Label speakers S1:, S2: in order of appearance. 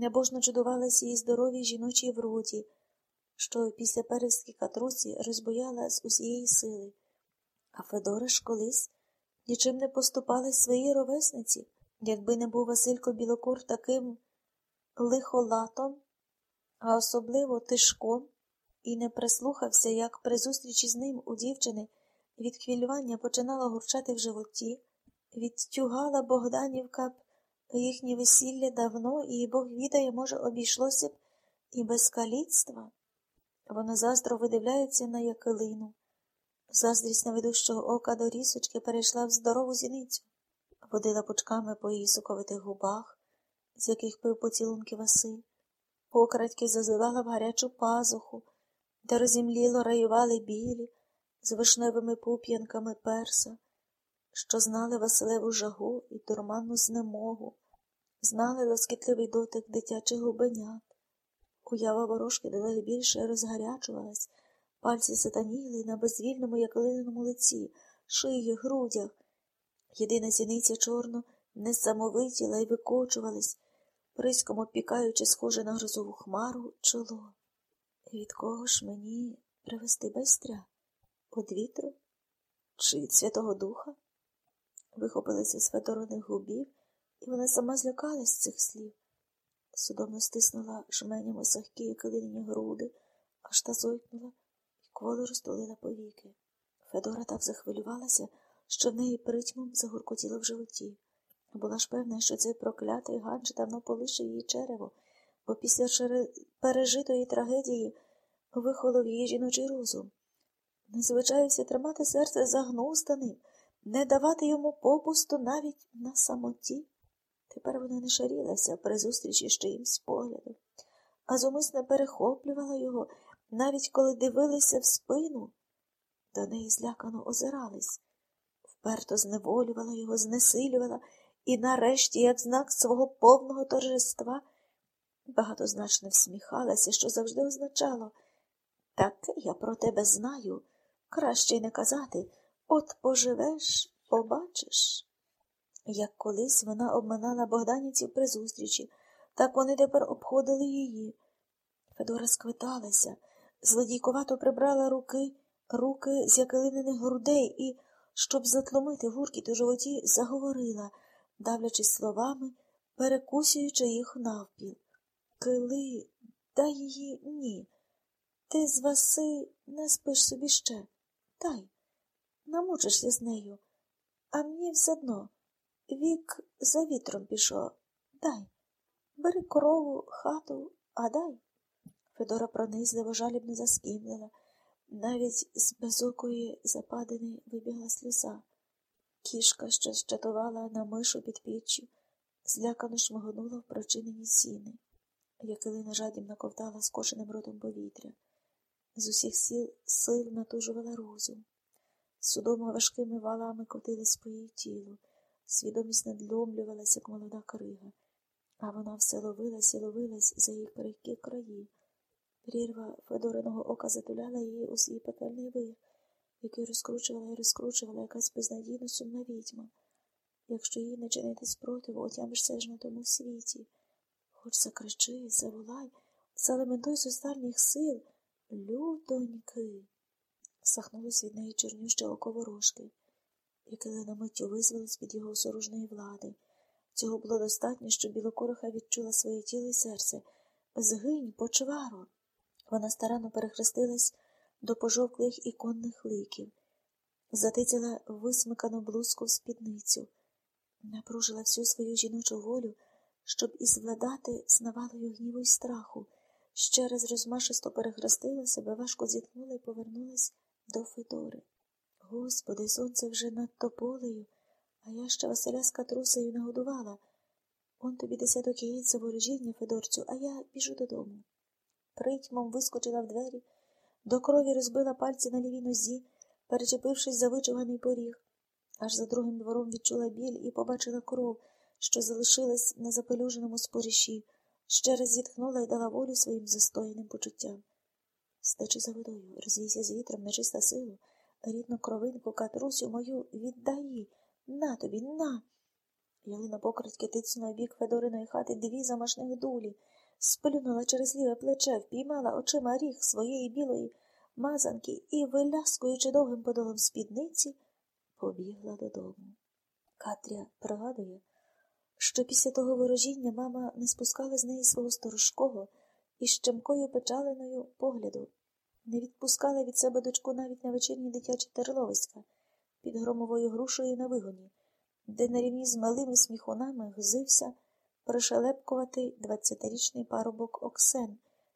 S1: Небожно чудувалась її здоровій жіночій вроді, що після перевській катрусі розбояла з усієї сили. А Федора ж колись нічим не поступалась своїй ровесниці, якби не був Василько Білокур таким лихолатом, а особливо тишком, і не прислухався, як при зустрічі з ним у дівчини від хвилювання починало гурчати в животі, відтюгала Богданівка б їхнє весілля давно, і Бог відає, може, обійшлося б і без каліцтва. Воно заздро видивляється на якилину. Заздрість наведущого ока до рісочки перейшла в здорову зіницю, водила пучками по її соковитих губах, з яких пив поцілунки Василь, покрадьки зазивала в гарячу пазуху, де розімліло раювали білі з вишневими пуп'янками перса, що знали Василеву жагу і дурманну знемогу, знали лоскітливий дотик дитячих губенят. Уява ворожки дедалі більше розгарячувалась, пальці сатаніли на безвільному якалиненому лиці, шиї, грудях. Єдина зіниця чорно несамовитіла і викочувалась, приском обпікаючи, схоже на грозову хмару, чоло. Від кого ж мені привести байстря? Од вітру? Чи від Святого Духа? Вихопилася з Федороних губів, і вона сама злякалась цих слів. Судомно стиснула жменям осахкі якалині груди, аж та зойкнула і кволо розтулила повіки. Федора так захвилювалася, що в неї притьмом загуркотіло в животі. Була ж певна, що цей проклятий ганч давно полишив її черево, бо після пережитої трагедії вихолов її жіночий розум. Не звичаюся тримати серце загнустаним, не давати йому попусту навіть на самоті. Тепер вона не шарілася при зустрічі з чиїмсь поглядом, а зумисне перехоплювала його, навіть коли дивилися в спину. До неї злякано озирались, вперто зневолювала його, знесилювала і, нарешті, як знак свого повного торжества, багатозначно всміхалася, що завжди означало таке я про тебе знаю, краще й не казати от поживеш, побачиш. Як колись вона обминала богданівців при зустрічі, так вони тепер обходили її. Федора сквиталася, злодійковато прибрала руки, руки з якилинених грудей і, щоб затломити гуркіт у животі, заговорила, давлячись словами, перекусюючи їх навпіл. Кили, дай її ні. Ти з Васи не спиш собі ще. Дай, намучишся з нею, а мені все одно. Вік за вітром пішов. Дай. Бери корову, хату, а дай. Федора пронизливо жалібно заскімлила. Навіть з безокої западини вибігла сльоза. Кішка, що щатувала на мишу під піччю, злякано шмигонула в прочинені сіни. Якилина жадібно ковтала скошеним ротом повітря. З усіх сіл сил натужувала розум. Судомо важкими валами котились по її тілу. Свідомість надломлювалася, як молода крига, а вона все ловилась і ловилась за їх крихкі краї. Прірва Федориного ока затуляла її у свій пекельний вир, який розкручувала і розкручувала якась безнадійно сумна відьма. Якщо їй не чинити спротиву, отямишся ж на тому світі. Хоч закричи, заволай, залементуй з останніх сил, людоньки. Сахнулось від неї чорнюще око ворожки яке на миттю визвалось під його осоружної влади. Цього було достатньо, щоб білокороха відчула своє тіло і серце. Згинь, почваро. Вона старанно перехрестилась до пожовклих іконних ликів, затицяла висмикану блузку в спідницю, напружила всю свою жіночу волю, щоб із владати з навалою гніву й страху. Ще раз розмашисто перехрестила себе, важко зітхнула і повернулась до Федори. Господи, сонце вже над тополею, а я ще Василя з катрусею нагодувала. Он тобі десяток яєць ворожіння, Федорцю, а я біжу додому. Притьмом вискочила в двері, до крові розбила пальці на лівій нозі, перечепившись за вичуганий поріг. Аж за другим двором відчула біль і побачила кров, що залишилась на запелюженому споріші, ще раз зітхнула і дала волю своїм застояним почуттям. Стечи за водою, розвійся з вітром, нечиста силу. Рідну кровинку катрусю мою віддай. На тобі, на. Ялина покритки в бік Федориної хати дві замашних дулі, сплюнула через ліве плече, впіймала очима ріг своєї білої мазанки і, виляскуючи довгим подолом спідниці, побігла додому. Катря пригадує, що після того ворожіння мама не спускала з неї свого сторожкого і щемкою печаленою погляду, не відпускала від себе дочку навіть на вечірні дитячі терловиська під громовою грушею на вигоні, де на рівні з малими сміхунами гзився пришелепкуватий двадцятирічний парубок Оксен.